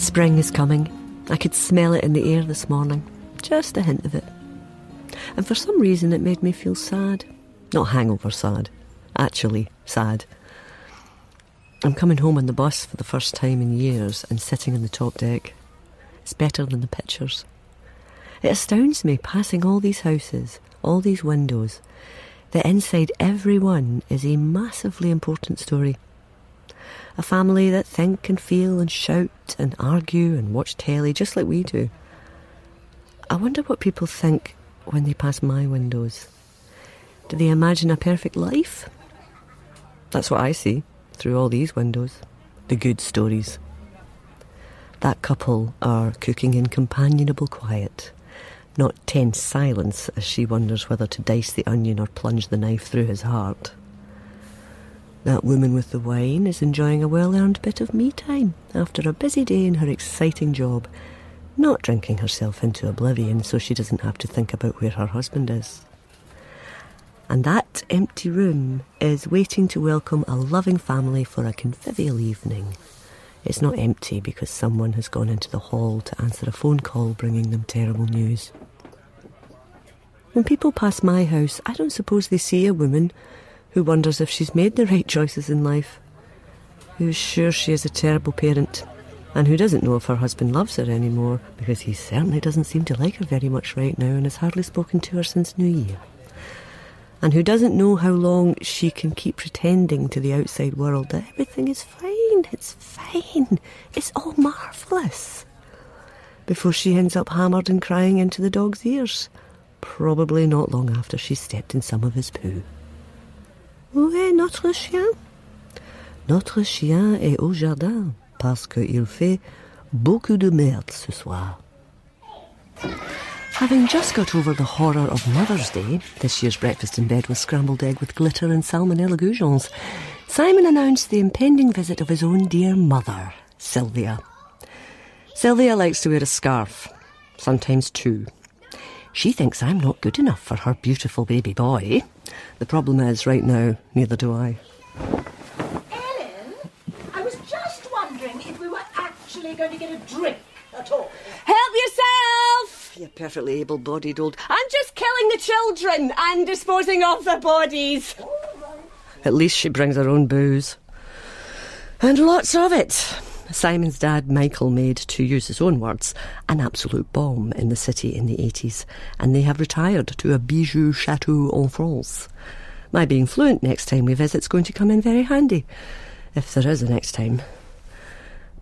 Spring is coming. I could smell it in the air this morning. Just a hint of it. And for some reason it made me feel sad. Not hangover sad. Actually sad. I'm coming home on the bus for the first time in years and sitting in the top deck. It's better than the pictures. It astounds me passing all these houses, all these windows, that inside every one is a massively important story. A family that think and feel and shout and argue and watch telly just like we do. I wonder what people think when they pass my windows. Do they imagine a perfect life? That's what I see through all these windows. The good stories. That couple are cooking in companionable quiet, not tense silence as she wonders whether to dice the onion or plunge the knife through his heart. That woman with the wine is enjoying a well earned bit of me time after a busy day in her exciting job, not drinking herself into oblivion so she doesn't have to think about where her husband is. And that empty room is waiting to welcome a loving family for a convivial evening. It's not empty because someone has gone into the hall to answer a phone call bringing them terrible news. When people pass my house, I don't suppose they see a woman who wonders if she's made the right choices in life, who's sure she is a terrible parent, and who doesn't know if her husband loves her anymore because he certainly doesn't seem to like her very much right now and has hardly spoken to her since New Year. And who doesn't know how long she can keep pretending to the outside world that everything is fine, it's fine, it's all marvellous. Before she ends up hammered and crying into the dog's ears, probably not long after she stepped in some of his poo. Où est notre chien? Notre chien est au jardin parce qu'il fait beaucoup de merde ce soir. Having just got over the horror of Mother's Day, this year's breakfast in bed was scrambled egg with glitter and salmonella goujons, Simon announced the impending visit of his own dear mother, Sylvia. Sylvia likes to wear a scarf, sometimes two. She thinks I'm not good enough for her beautiful baby boy. The problem is, right now, neither do I. Ellen, I was just wondering if we were actually going to get a drink at all. Help yourself! You're perfectly able bodied old. I'm just killing the children and disposing of the bodies. At least she brings her own booze. And lots of it. Simon's dad, Michael, made, to use his own words, an absolute bomb in the city in the 80s, and they have retired to a bijou chateau en France. My being fluent next time we visit's going to come in very handy, if there is a next time.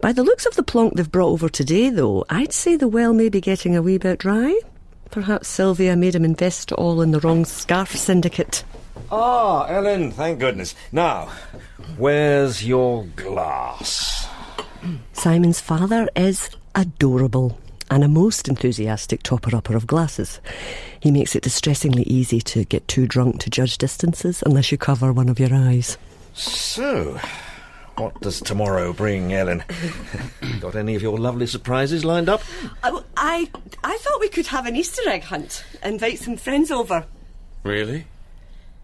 By the looks of the plonk they've brought over today, though, I'd say the well may be getting a wee bit dry. Perhaps Sylvia made him invest all in the wrong scarf syndicate. Ah, Ellen, thank goodness. Now, where's your glass? Simon's father is adorable and a most enthusiastic topper-upper of glasses. He makes it distressingly easy to get too drunk to judge distances unless you cover one of your eyes. So, what does tomorrow bring, Ellen? Got any of your lovely surprises lined up? Uh, I, I, I thought we could have an Easter egg hunt, invite some friends over. Really?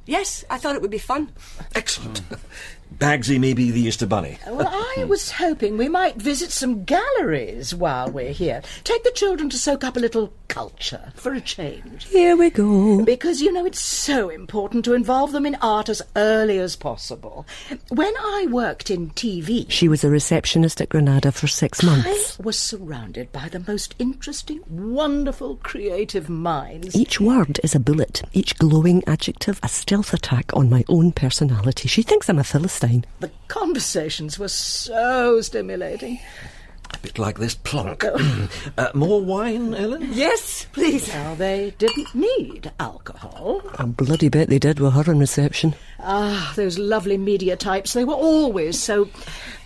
Yes, I thought it would be fun. Excellent. Bagsy may be the Easter Bunny. Well, I hmm. was hoping we might visit some galleries while we're here. Take the children to soak up a little culture for a change. Here we go. Because, you know, it's so important to involve them in art as early as possible. When I worked in TV, She was a receptionist at Granada for six months. I was surrounded by the most interesting, wonderful, creative minds. Each word is a bullet, each glowing adjective a stealth attack on my own personality. She thinks I'm a Philistine. The conversations were so stimulating. A bit like this plonk. uh, more wine, Ellen? Yes, please. Now, they didn't need alcohol. I bloody bet they did with her in reception. Ah, those lovely media types. They were always so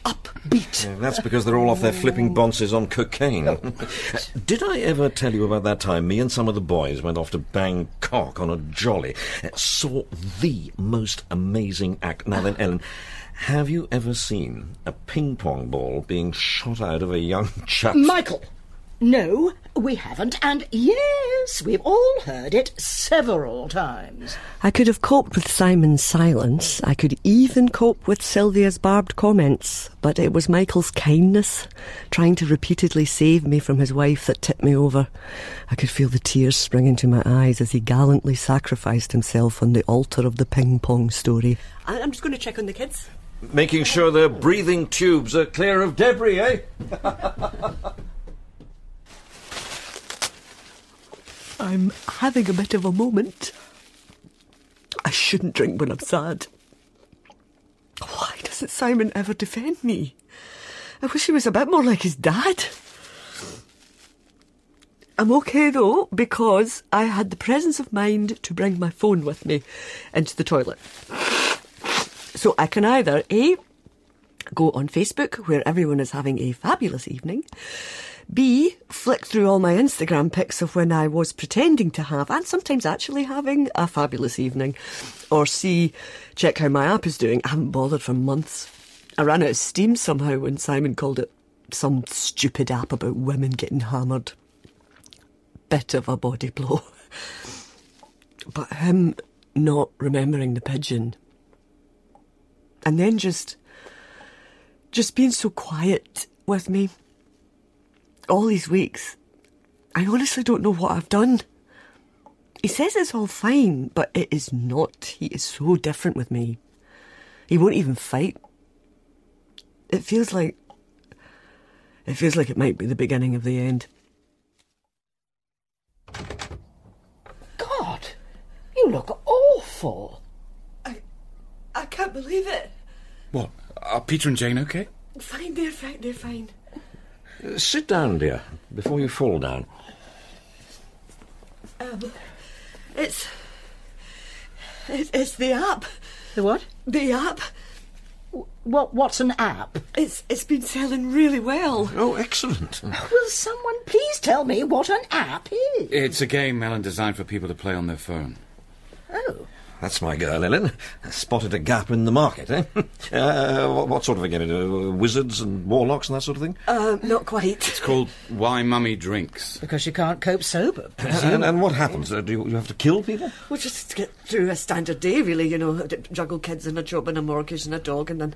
upbeat. Yeah, That's because they're all off their flipping bonces on cocaine. Did I ever tell you about that time me and some of the boys went off to Bangkok on a jolly? Uh, saw the most amazing act. Now then, Ellen, have you ever seen a ping pong ball being shot out of a young chap? Michael, No, we haven't. And yes, we've all heard it several times. I could have coped with Simon's silence. I could even cope with Sylvia's barbed comments. But it was Michael's kindness, trying to repeatedly save me from his wife, that tipped me over. I could feel the tears springing to my eyes as he gallantly sacrificed himself on the altar of the ping pong story. I'm just going to check on the kids. Making sure their breathing tubes are clear of debris, eh? I'm having a bit of a moment. I shouldn't drink when I'm sad. Why doesn't Simon ever defend me? I wish he was a bit more like his dad. I'm okay though, because I had the presence of mind to bring my phone with me into the toilet. So I can either A, go on Facebook where everyone is having a fabulous evening, B, flick through all my Instagram pics of when I was pretending to have and sometimes actually having a fabulous evening. Or C, check how my app is doing. I haven't bothered for months. I ran out of steam somehow when Simon called it some stupid app about women getting hammered. Bit of a body blow. But him not remembering the pigeon. And then just just being so quiet with me all these weeks. I honestly don't know what I've done. He says it's all fine, but it is not. He is so different with me. He won't even fight. It feels like. It feels like it might be the beginning of the end. God, you look awful. I. I can't believe it. What? Are Peter and Jane okay? Fine, they're fine, they're fine. Sit down, dear, before you fall down. Um, it's. It's, it's the app. The what? The app. What? What's an app? It's it's been selling really well. Oh, excellent. Will someone please tell me what an app is? It's a game Ellen designed for people to play on their phone. Oh. That's my girl, Ellen. Spotted a gap in the market, eh? uh, what, what sort of a game? Uh, wizards and warlocks and that sort of thing? Uh, not quite. It's called Why Mummy Drinks. Because you can't cope sober. And, and what happens? Uh, do you, you have to kill people? Well, just to get through a standard day, really, you know, juggle kids and a job and a mortgage and a dog and then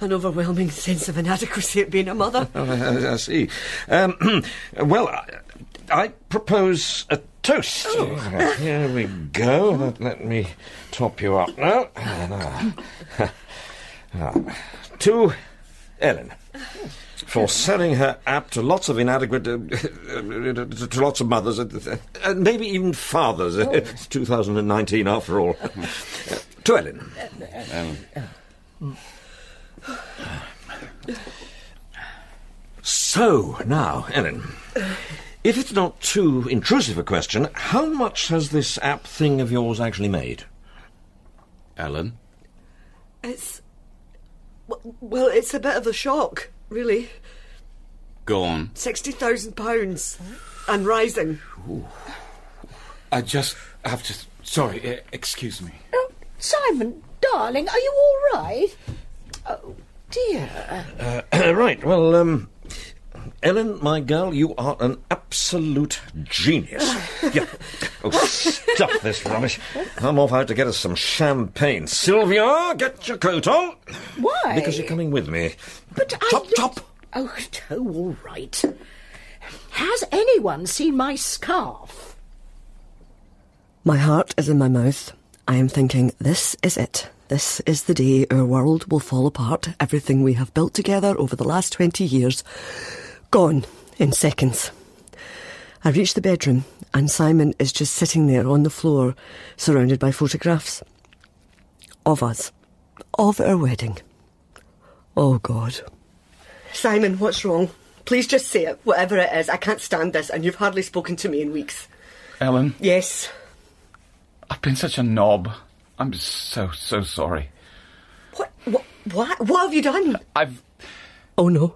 an overwhelming sense of inadequacy at being a mother. Oh, I, I see. Um, well, I, I propose a toast. Here we go. Let, let me top you up now. Ah. to Ellen. For selling her app to lots of inadequate, uh, to to lots of mothers, uh, and maybe even fathers. It's 2019 after all. Uh, to Ellen. Um, So, now, Ellen, if it's not too intrusive a question, how much has this app thing of yours actually made? Alan? It's. Well, it's a bit of a shock, really. Go on. £60,000 and rising. I just have to. Sorry, uh, excuse me. Oh, Simon, darling, are you all right? Oh, dear. right, well, um. Ellen, my girl, you are an absolute genius. yeah. Oh, stuff this rubbish. I'm off out to get us some champagne. Sylvia, get your coat on. Why? Because you're coming with me. But I. Top, top. Oh, oh, all right. Has anyone seen my scarf? My heart is in my mouth. I am thinking, this is it. This is the day our world will fall apart. Everything we have built together over the last 20 years, gone in seconds. I reach the bedroom, and Simon is just sitting there on the floor, surrounded by photographs of us, of our wedding. Oh, God. Simon, what's wrong? Please just say it, whatever it is. I can't stand this, and you've hardly spoken to me in weeks. Ellen, Yes. I've been such a knob. I'm so, so sorry. What? What? What, what have you done? I've. Oh no.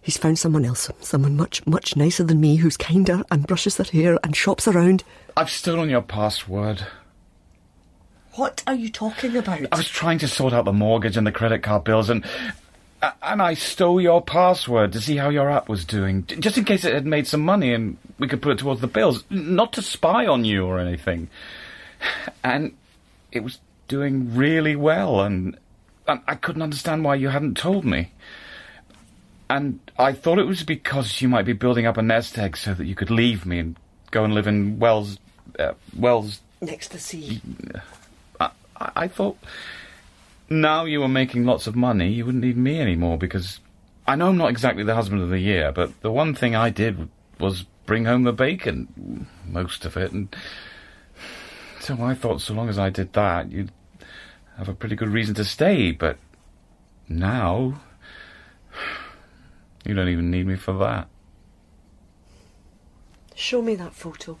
He's found someone else, someone much, much nicer than me, who's kinder and brushes their hair and shops around. I've stolen your password. What are you talking about? I was trying to sort out the mortgage and the credit card bills, and And I stole your password to see how your app was doing, just in case it had made some money and we could put it towards the bills. Not to spy on you or anything. And it was doing really well, and, and I couldn't understand why you hadn't told me. And I thought it was because you might be building up a nest egg so that you could leave me and go and live in Wells. Uh, Wells. Next to sea. I, I I thought now you were making lots of money, you wouldn't need me anymore because I know I'm not exactly the husband of the year, but the one thing I did was bring home the bacon, most of it, and so I thought so long as I did that, you'd have a pretty good reason to stay. But now you don't even need me for that. Show me that photo.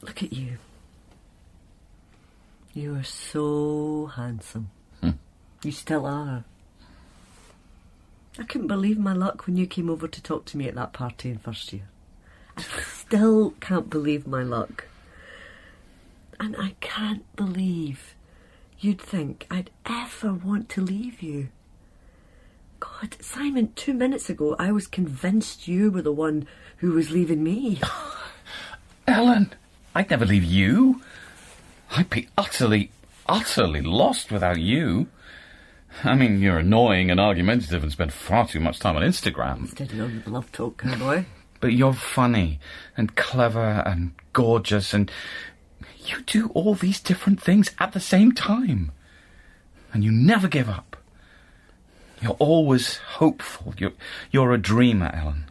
Look at you. You are so handsome. Hmm. You still are. I couldn't believe my luck when you came over to talk to me at that party in first year. I still can't believe my luck. And I can't believe you'd think I'd ever want to leave you. God, Simon, two minutes ago I was convinced you were the one who was leaving me. Ellen, I'd never leave you. I'd be utterly, utterly lost without you. I mean, you're annoying and argumentative and spend far too much time on Instagram. Steady on the love talk, cowboy. But you're funny and clever and gorgeous and you do all these different things at the same time. And you never give up. You're always hopeful. You're, you're a dreamer, Ellen.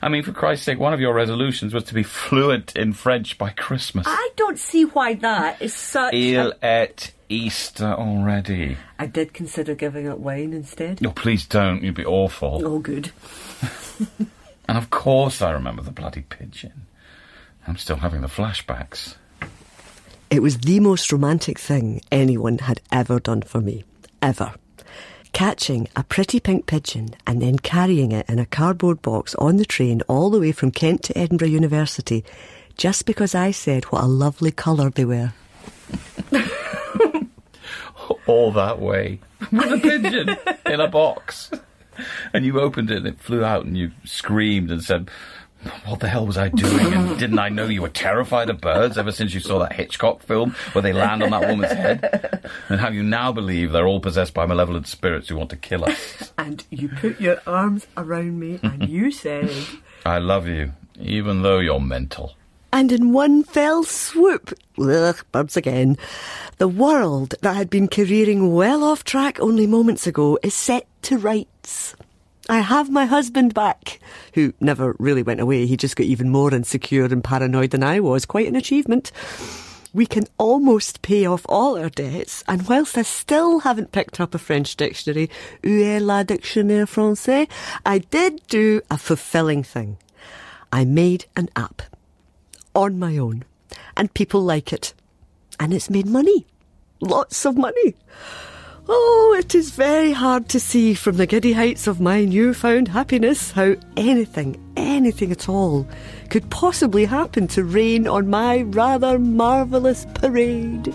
I mean, for Christ's sake, one of your resolutions was to be fluent in French by Christmas. I don't see why that is such. Il a- Easter already. I did consider giving up wine instead. No, please don't. You'd be awful. Oh, good. And of course I remember the bloody pigeon. I'm still having the flashbacks. It was the most romantic thing anyone had ever done for me. Ever. Catching a pretty pink pigeon and then carrying it in a cardboard box on the train all the way from Kent to Edinburgh University just because I said what a lovely colour they were. All that way. With a pigeon in a box. And you opened it and it flew out and you screamed and said, What the hell was I doing? And didn't I know you were terrified of birds ever since you saw that Hitchcock film where they land on that woman's head? And how you now believe they're all possessed by malevolent spirits who want to kill us. And you put your arms around me and you said, I love you, even though you're mental. And in one fell swoop, ugh, birds again, the world that had been careering well off track only moments ago is set to rights. I have my husband back, who never really went away. He just got even more insecure and paranoid than I was. Quite an achievement. We can almost pay off all our debts, and whilst I still haven't picked up a French dictionary, est la dictionnaire français, I did do a fulfilling thing. I made an app on my own, and people like it. And it's made money. Lots of money. Oh, it is very hard to see from the giddy heights of my newfound happiness how anything, anything at all, could possibly happen to rain on my rather marvellous parade.